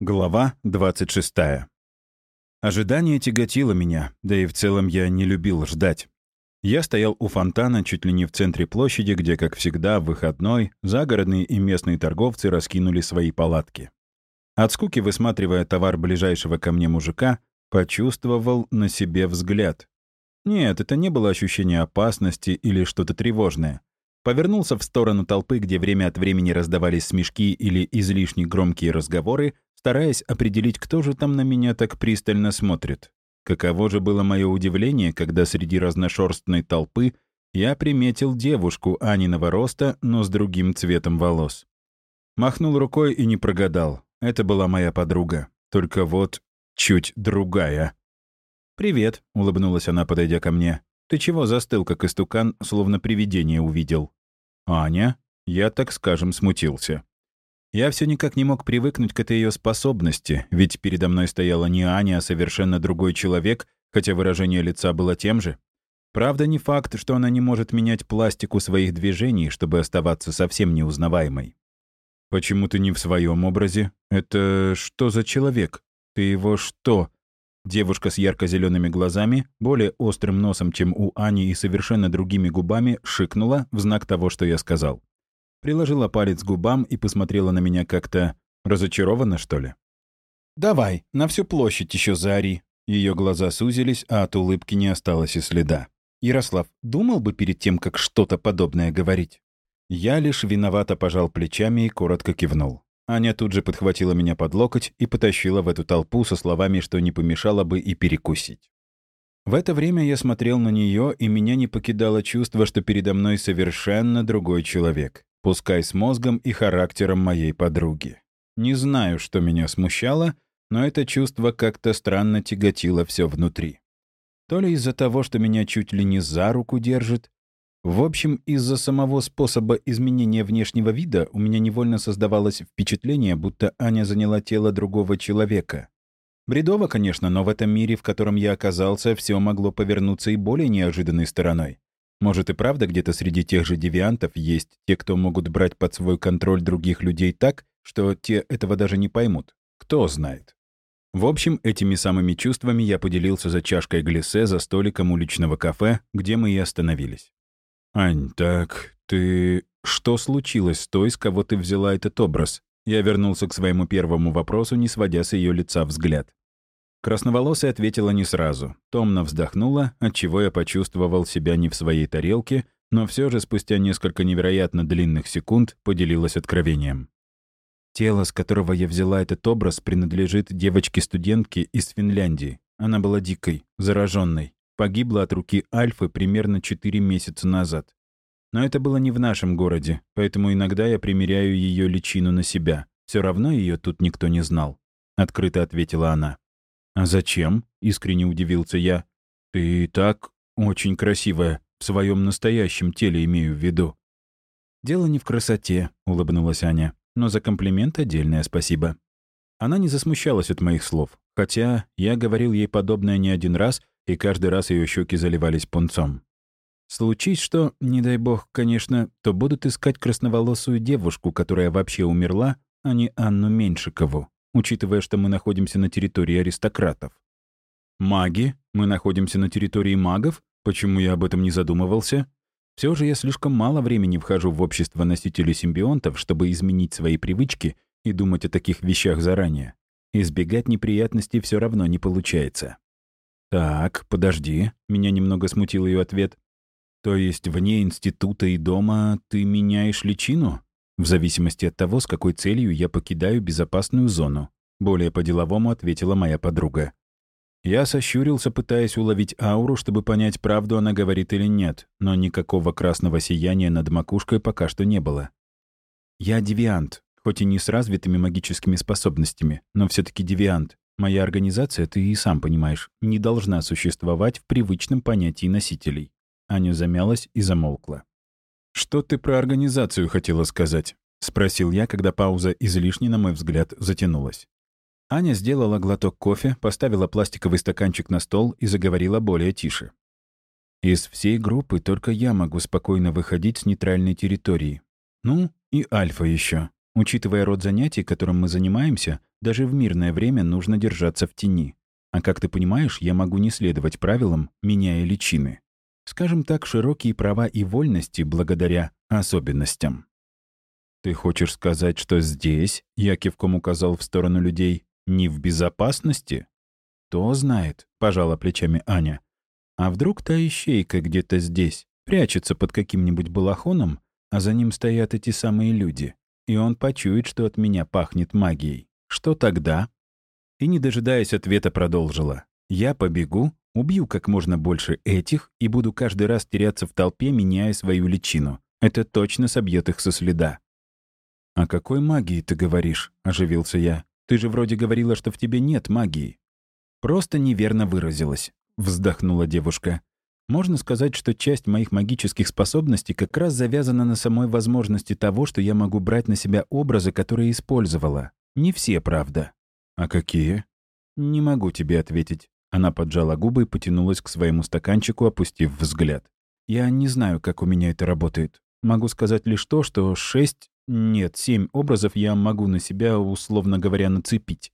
Глава 26. Ожидание тяготило меня, да и в целом я не любил ждать. Я стоял у фонтана чуть ли не в центре площади, где, как всегда, в выходной загородные и местные торговцы раскинули свои палатки. От скуки, высматривая товар ближайшего ко мне мужика, почувствовал на себе взгляд. Нет, это не было ощущение опасности или что-то тревожное. Повернулся в сторону толпы, где время от времени раздавались смешки или излишне громкие разговоры, стараясь определить, кто же там на меня так пристально смотрит. Каково же было мое удивление, когда среди разношерстной толпы я приметил девушку Аниного роста, но с другим цветом волос. Махнул рукой и не прогадал. Это была моя подруга. Только вот чуть другая. «Привет», — улыбнулась она, подойдя ко мне. «Ты чего застыл, как истукан, словно привидение увидел?» «Аня?» Я, так скажем, смутился. Я все никак не мог привыкнуть к этой ее способности, ведь передо мной стояла не Аня, а совершенно другой человек, хотя выражение лица было тем же. Правда, не факт, что она не может менять пластику своих движений, чтобы оставаться совсем неузнаваемой. «Почему ты не в своем образе? Это что за человек? Ты его что?» Девушка с ярко-зелеными глазами, более острым носом, чем у Ани, и совершенно другими губами, шикнула в знак того, что я сказал приложила палец к губам и посмотрела на меня как-то разочарованно, что ли. «Давай, на всю площадь еще заори». Ее глаза сузились, а от улыбки не осталось и следа. «Ярослав, думал бы перед тем, как что-то подобное говорить?» Я лишь виновато пожал плечами и коротко кивнул. Аня тут же подхватила меня под локоть и потащила в эту толпу со словами, что не помешало бы и перекусить. В это время я смотрел на нее, и меня не покидало чувство, что передо мной совершенно другой человек пускай с мозгом и характером моей подруги. Не знаю, что меня смущало, но это чувство как-то странно тяготило все внутри. То ли из-за того, что меня чуть ли не за руку держит, в общем, из-за самого способа изменения внешнего вида у меня невольно создавалось впечатление, будто Аня заняла тело другого человека. Бредово, конечно, но в этом мире, в котором я оказался, все могло повернуться и более неожиданной стороной. Может и правда где-то среди тех же девиантов есть те, кто могут брать под свой контроль других людей так, что те этого даже не поймут. Кто знает. В общем, этими самыми чувствами я поделился за чашкой глиссе за столиком уличного кафе, где мы и остановились. «Ань, так ты... Что случилось с той, с кого ты взяла этот образ?» Я вернулся к своему первому вопросу, не сводя с ее лица взгляд. Красноволосая ответила не сразу. Томно вздохнула, отчего я почувствовал себя не в своей тарелке, но все же спустя несколько невероятно длинных секунд поделилась откровением. Тело, с которого я взяла этот образ, принадлежит девочке-студентке из Финляндии. Она была дикой, зараженной. Погибла от руки Альфы примерно 4 месяца назад. Но это было не в нашем городе, поэтому иногда я примеряю ее личину на себя. Все равно ее тут никто не знал. Открыто ответила она. «А зачем?» — искренне удивился я. «Ты и так очень красивая, в своем настоящем теле имею в виду». «Дело не в красоте», — улыбнулась Аня. «Но за комплимент отдельное спасибо». Она не засмущалась от моих слов, хотя я говорил ей подобное не один раз, и каждый раз ее щеки заливались пунцом. Случись что, не дай бог, конечно, то будут искать красноволосую девушку, которая вообще умерла, а не Анну Меньшикову учитывая, что мы находимся на территории аристократов. Маги? Мы находимся на территории магов? Почему я об этом не задумывался? Все же я слишком мало времени вхожу в общество носителей симбионтов, чтобы изменить свои привычки и думать о таких вещах заранее. Избегать неприятностей все равно не получается. «Так, подожди», — меня немного смутил ее ответ. «То есть вне института и дома ты меняешь личину?» В зависимости от того, с какой целью я покидаю безопасную зону. Более по-деловому ответила моя подруга. Я сощурился, пытаясь уловить ауру, чтобы понять, правду она говорит или нет, но никакого красного сияния над макушкой пока что не было. Я девиант, хоть и не с развитыми магическими способностями, но все таки девиант. Моя организация, ты и сам понимаешь, не должна существовать в привычном понятии носителей. Аня замялась и замолкла. «Что ты про организацию хотела сказать?» — спросил я, когда пауза излишне, на мой взгляд, затянулась. Аня сделала глоток кофе, поставила пластиковый стаканчик на стол и заговорила более тише. «Из всей группы только я могу спокойно выходить с нейтральной территории. Ну, и Альфа еще. Учитывая род занятий, которым мы занимаемся, даже в мирное время нужно держаться в тени. А как ты понимаешь, я могу не следовать правилам, меняя личины. Скажем так, широкие права и вольности благодаря особенностям. «Ты хочешь сказать, что здесь, — я кивком указал в сторону людей, — не в безопасности?» «Кто знает», — пожала плечами Аня. «А вдруг та ищейка где-то здесь, прячется под каким-нибудь балахоном, а за ним стоят эти самые люди, и он почует, что от меня пахнет магией. Что тогда?» И, не дожидаясь ответа, продолжила. «Я побегу, убью как можно больше этих и буду каждый раз теряться в толпе, меняя свою личину. Это точно собьет их со следа». «О какой магии ты говоришь?» — оживился я. «Ты же вроде говорила, что в тебе нет магии». «Просто неверно выразилась», — вздохнула девушка. «Можно сказать, что часть моих магических способностей как раз завязана на самой возможности того, что я могу брать на себя образы, которые использовала. Не все, правда». «А какие?» «Не могу тебе ответить». Она поджала губы и потянулась к своему стаканчику, опустив взгляд. «Я не знаю, как у меня это работает. Могу сказать лишь то, что шесть, нет, семь образов я могу на себя, условно говоря, нацепить.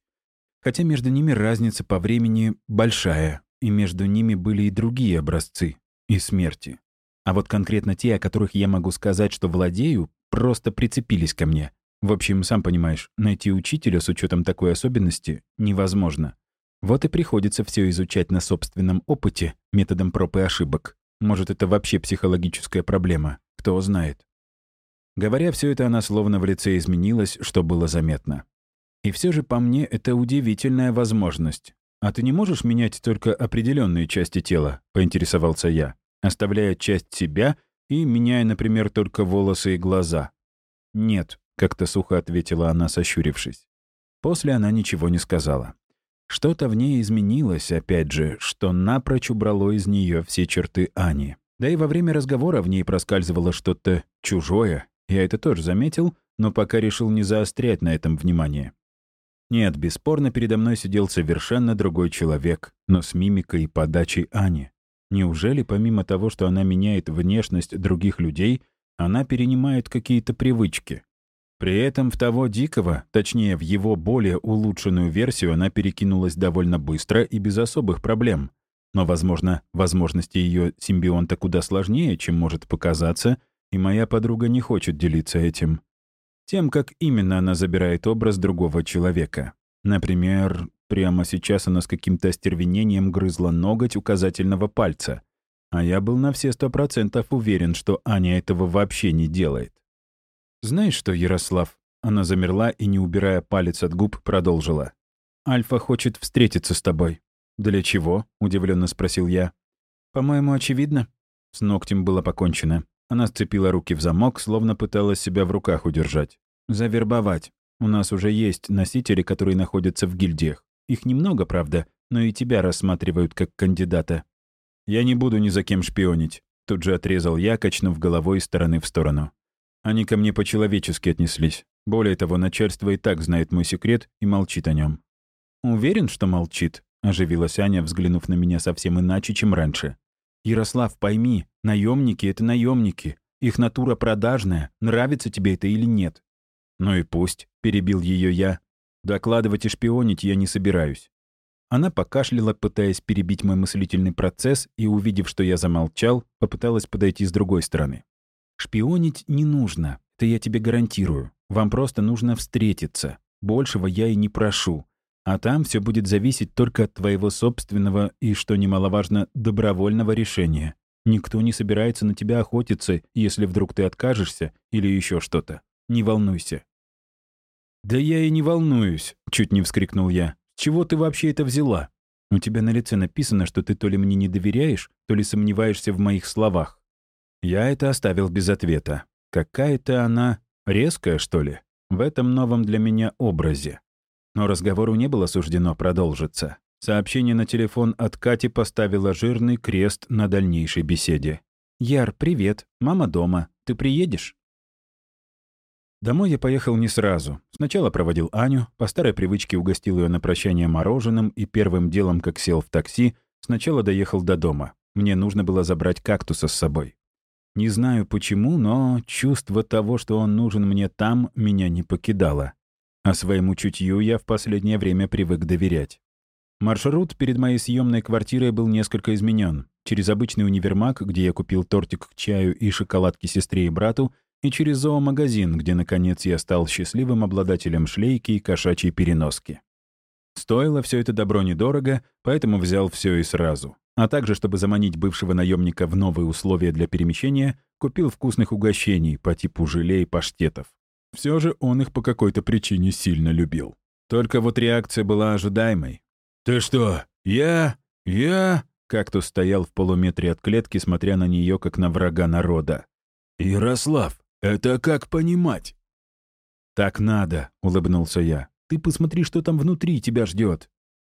Хотя между ними разница по времени большая, и между ними были и другие образцы, и смерти. А вот конкретно те, о которых я могу сказать, что владею, просто прицепились ко мне. В общем, сам понимаешь, найти учителя с учетом такой особенности невозможно. Вот и приходится все изучать на собственном опыте, методом проб и ошибок. Может, это вообще психологическая проблема, кто знает. Говоря все это, она словно в лице изменилась, что было заметно. И все же по мне это удивительная возможность. А ты не можешь менять только определенные части тела, поинтересовался я, оставляя часть себя и меняя, например, только волосы и глаза. Нет, как-то сухо ответила она, сощурившись. После она ничего не сказала. Что-то в ней изменилось, опять же, что напрочь убрало из нее все черты Ани. Да и во время разговора в ней проскальзывало что-то чужое. Я это тоже заметил, но пока решил не заострять на этом внимание. Нет, бесспорно, передо мной сидел совершенно другой человек, но с мимикой и подачей Ани. Неужели помимо того, что она меняет внешность других людей, она перенимает какие-то привычки? При этом в того дикого, точнее, в его более улучшенную версию она перекинулась довольно быстро и без особых проблем. Но, возможно, возможности ее симбионта куда сложнее, чем может показаться, и моя подруга не хочет делиться этим. Тем, как именно она забирает образ другого человека. Например, прямо сейчас она с каким-то остервенением грызла ноготь указательного пальца. А я был на все сто процентов уверен, что Аня этого вообще не делает. «Знаешь что, Ярослав?» Она замерла и, не убирая палец от губ, продолжила. «Альфа хочет встретиться с тобой». «Для чего?» — удивленно спросил я. «По-моему, очевидно». С ногтем было покончено. Она сцепила руки в замок, словно пыталась себя в руках удержать. «Завербовать. У нас уже есть носители, которые находятся в гильдиях. Их немного, правда, но и тебя рассматривают как кандидата». «Я не буду ни за кем шпионить», — тут же отрезал я, качнув головой из стороны в сторону. Они ко мне по-человечески отнеслись. Более того, начальство и так знает мой секрет и молчит о нем. «Уверен, что молчит?» — оживилась Аня, взглянув на меня совсем иначе, чем раньше. «Ярослав, пойми, наемники это наемники. Их натура продажная, нравится тебе это или нет». «Ну и пусть», — перебил ее я. «Докладывать и шпионить я не собираюсь». Она покашляла, пытаясь перебить мой мыслительный процесс, и, увидев, что я замолчал, попыталась подойти с другой стороны. Шпионить не нужно, это я тебе гарантирую. Вам просто нужно встретиться. Большего я и не прошу. А там все будет зависеть только от твоего собственного и, что немаловажно, добровольного решения. Никто не собирается на тебя охотиться, если вдруг ты откажешься или еще что-то. Не волнуйся». «Да я и не волнуюсь», — чуть не вскрикнул я. «С чего ты вообще это взяла? У тебя на лице написано, что ты то ли мне не доверяешь, то ли сомневаешься в моих словах. Я это оставил без ответа. Какая-то она резкая, что ли, в этом новом для меня образе. Но разговору не было суждено продолжиться. Сообщение на телефон от Кати поставило жирный крест на дальнейшей беседе. «Яр, привет. Мама дома. Ты приедешь?» Домой я поехал не сразу. Сначала проводил Аню, по старой привычке угостил ее на прощание мороженым и первым делом, как сел в такси, сначала доехал до дома. Мне нужно было забрать кактуса с собой. Не знаю почему, но чувство того, что он нужен мне там, меня не покидало. а своему чутью я в последнее время привык доверять. Маршрут перед моей съемной квартирой был несколько изменен. Через обычный универмаг, где я купил тортик к чаю и шоколадки сестре и брату, и через зоомагазин, где, наконец, я стал счастливым обладателем шлейки и кошачьей переноски. Стоило все это добро недорого, поэтому взял все и сразу. А также, чтобы заманить бывшего наемника в новые условия для перемещения, купил вкусных угощений по типу желе и паштетов. Все же он их по какой-то причине сильно любил. Только вот реакция была ожидаемой. «Ты что, я? Я?» Кактус стоял в полуметре от клетки, смотря на нее как на врага народа. «Ярослав, это как понимать?» «Так надо», — улыбнулся я. «Ты посмотри, что там внутри тебя ждет.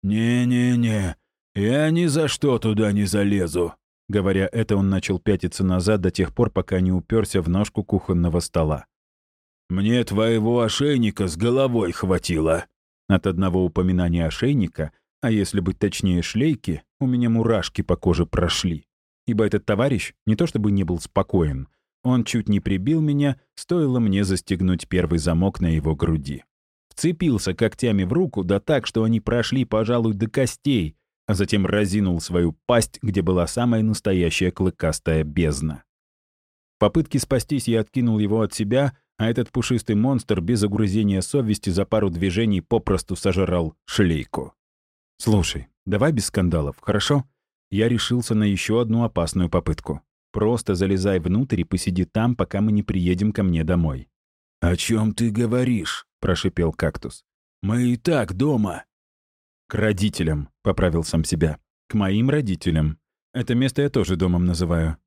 «Не-не-не, я ни за что туда не залезу». Говоря это, он начал пятиться назад до тех пор, пока не уперся в ножку кухонного стола. «Мне твоего ошейника с головой хватило». От одного упоминания ошейника, а если быть точнее шлейки, у меня мурашки по коже прошли. Ибо этот товарищ не то чтобы не был спокоен, он чуть не прибил меня, стоило мне застегнуть первый замок на его груди. Вцепился когтями в руку, да так, что они прошли, пожалуй, до костей, а затем разинул свою пасть, где была самая настоящая клыкастая бездна. В попытке спастись я откинул его от себя, а этот пушистый монстр без огрузения совести за пару движений попросту сожрал шлейку. «Слушай, давай без скандалов, хорошо?» Я решился на еще одну опасную попытку. Просто залезай внутрь и посиди там, пока мы не приедем ко мне домой». «О чем ты говоришь?» — прошипел кактус. «Мы и так дома». «К родителям», — поправил сам себя. «К моим родителям. Это место я тоже домом называю».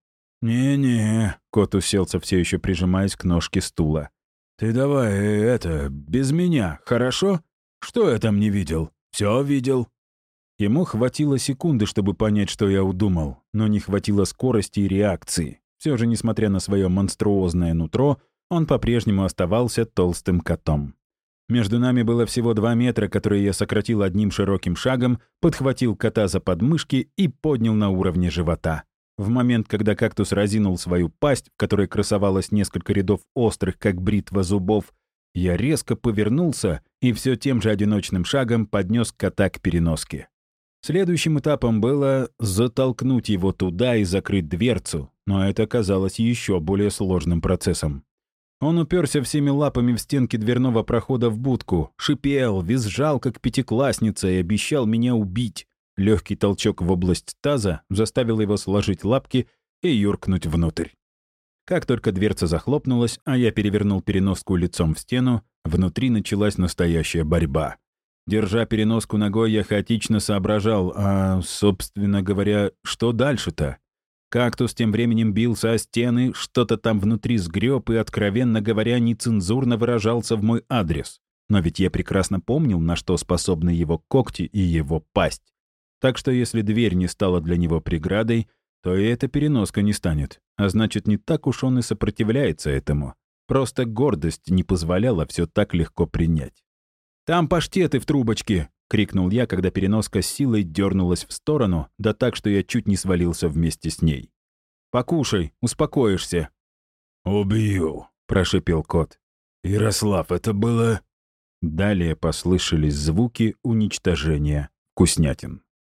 «Не-не», — кот уселся, все еще прижимаясь к ножке стула. «Ты давай, э, это, без меня, хорошо? Что я там не видел? Все видел?» Ему хватило секунды, чтобы понять, что я удумал, но не хватило скорости и реакции. Все же, несмотря на свое монструозное нутро, он по-прежнему оставался толстым котом. Между нами было всего два метра, которые я сократил одним широким шагом, подхватил кота за подмышки и поднял на уровне живота. В момент, когда кактус разинул свою пасть, в которой красовалось несколько рядов острых, как бритва зубов, я резко повернулся и все тем же одиночным шагом поднес кота к переноске. Следующим этапом было затолкнуть его туда и закрыть дверцу, но это оказалось еще более сложным процессом. Он уперся всеми лапами в стенки дверного прохода в будку, шипел, визжал, как пятиклассница, и обещал меня убить. Легкий толчок в область таза заставил его сложить лапки и юркнуть внутрь. Как только дверца захлопнулась, а я перевернул переноску лицом в стену, внутри началась настоящая борьба. Держа переноску ногой, я хаотично соображал, а, собственно говоря, что дальше-то? Кактус тем временем бился о стены, что-то там внутри сгреб и, откровенно говоря, нецензурно выражался в мой адрес. Но ведь я прекрасно помнил, на что способны его когти и его пасть. Так что если дверь не стала для него преградой, то и эта переноска не станет. А значит, не так уж он и сопротивляется этому. Просто гордость не позволяла все так легко принять. «Там паштеты в трубочке!» — крикнул я, когда переноска силой дернулась в сторону, да так, что я чуть не свалился вместе с ней. «Покушай, успокоишься». «Убью», — прошипел кот. «Ярослав, это было...» Далее послышались звуки уничтожения вкуснятин.